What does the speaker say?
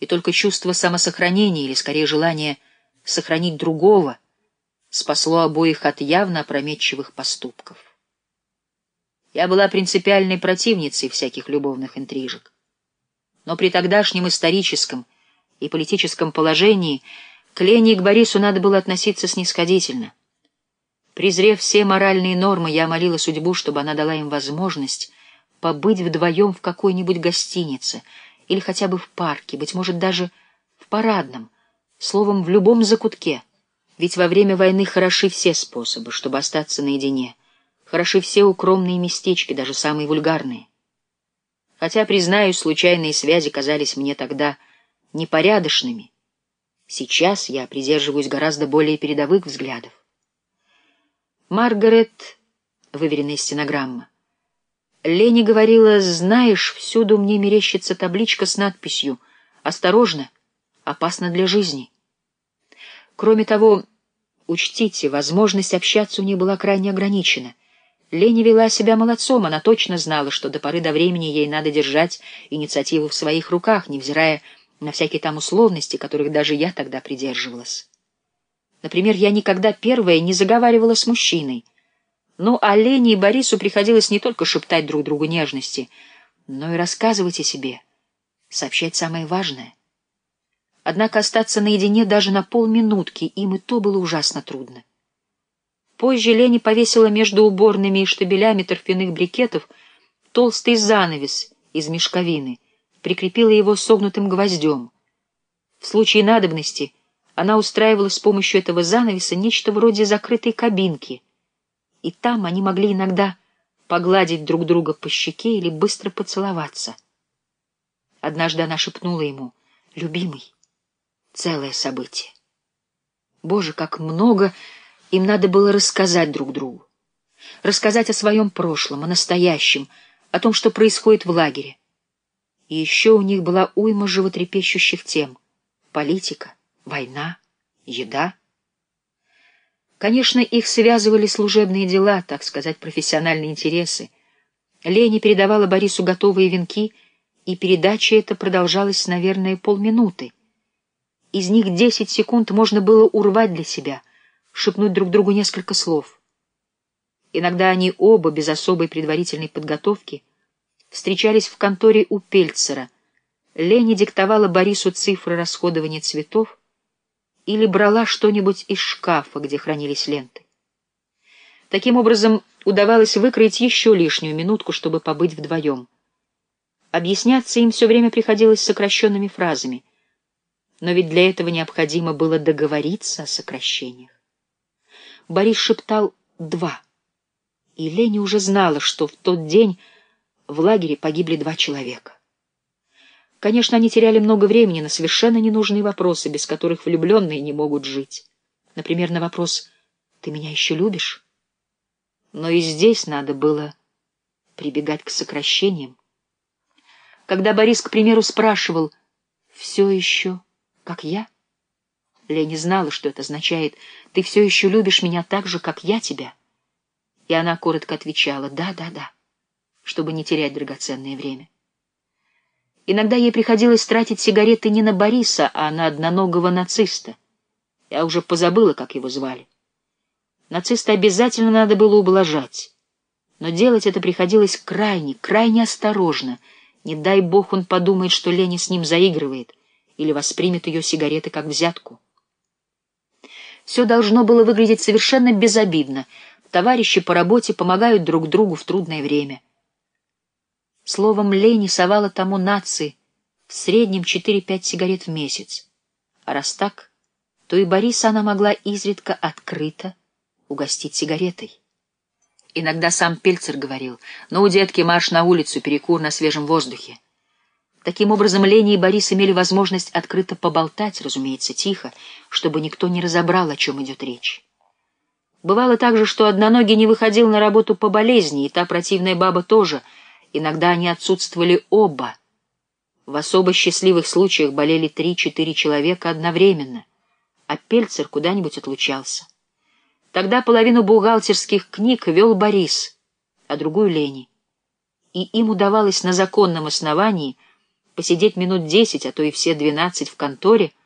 и только чувство самосохранения, или скорее желание сохранить другого, спасло обоих от явно опрометчивых поступков. Я была принципиальной противницей всяких любовных интрижек. Но при тогдашнем историческом и политическом положении к Лене и к Борису надо было относиться снисходительно. Презрев все моральные нормы, я молила судьбу, чтобы она дала им возможность побыть вдвоем в какой-нибудь гостинице или хотя бы в парке, быть может, даже в парадном, словом, в любом закутке. Ведь во время войны хороши все способы, чтобы остаться наедине. Хороши все укромные местечки, даже самые вульгарные. Хотя, признаюсь, случайные связи казались мне тогда непорядочными. Сейчас я придерживаюсь гораздо более передовых взглядов. Маргарет, выверенная стенограмма, Лени говорила, знаешь, всюду мне мерещится табличка с надписью «Осторожно, опасно для жизни». Кроме того, учтите, возможность общаться у нее была крайне ограничена. Лени вела себя молодцом, она точно знала, что до поры до времени ей надо держать инициативу в своих руках, невзирая на всякие там условности, которых даже я тогда придерживалась. Например, я никогда первая не заговаривала с мужчиной — ну, а Лене и Борису приходилось не только шептать друг другу нежности, но и рассказывать о себе, сообщать самое важное. Однако остаться наедине даже на полминутки им и то было ужасно трудно. Позже Лене повесила между уборными и штабелями торфяных брикетов толстый занавес из мешковины, прикрепила его согнутым гвоздем. В случае надобности она устраивала с помощью этого занавеса нечто вроде закрытой кабинки — и там они могли иногда погладить друг друга по щеке или быстро поцеловаться. Однажды она шепнула ему «Любимый, целое событие». Боже, как много им надо было рассказать друг другу. Рассказать о своем прошлом, о настоящем, о том, что происходит в лагере. И еще у них была уйма животрепещущих тем. Политика, война, еда — Конечно, их связывали служебные дела, так сказать, профессиональные интересы. Лени передавала Борису готовые венки, и передача эта продолжалась, наверное, полминуты. Из них десять секунд можно было урвать для себя, шепнуть друг другу несколько слов. Иногда они оба, без особой предварительной подготовки, встречались в конторе у Пельцера. Лени диктовала Борису цифры расходования цветов, или брала что-нибудь из шкафа, где хранились ленты. Таким образом, удавалось выкроить еще лишнюю минутку, чтобы побыть вдвоем. Объясняться им все время приходилось сокращенными фразами, но ведь для этого необходимо было договориться о сокращениях. Борис шептал «два», и Леня уже знала, что в тот день в лагере погибли два человека. Конечно, они теряли много времени на совершенно ненужные вопросы, без которых влюбленные не могут жить. Например, на вопрос «Ты меня еще любишь?» Но и здесь надо было прибегать к сокращениям. Когда Борис, к примеру, спрашивал «Все еще, как я?» Леня знала, что это означает «Ты все еще любишь меня так же, как я тебя?» И она коротко отвечала «Да, да, да», чтобы не терять драгоценное время. Иногда ей приходилось тратить сигареты не на Бориса, а на одноногого нациста. Я уже позабыла, как его звали. Нациста обязательно надо было ублажать. Но делать это приходилось крайне, крайне осторожно. Не дай бог он подумает, что Леня с ним заигрывает или воспримет ее сигареты как взятку. Все должно было выглядеть совершенно безобидно. Товарищи по работе помогают друг другу в трудное время. Словом, Лени совала тому нации в среднем 4-5 сигарет в месяц. А раз так, то и Бориса она могла изредка открыто угостить сигаретой. Иногда сам Пельцер говорил, «Ну, детки, марш на улицу, перекур на свежем воздухе». Таким образом, Лени и Борис имели возможность открыто поболтать, разумеется, тихо, чтобы никто не разобрал, о чем идет речь. Бывало также, что одноногий не выходил на работу по болезни, и та противная баба тоже — Иногда они отсутствовали оба. В особо счастливых случаях болели три-четыре человека одновременно, а Пельцер куда-нибудь отлучался. Тогда половину бухгалтерских книг вел Борис, а другую — Лени. И им удавалось на законном основании посидеть минут десять, а то и все двенадцать в конторе —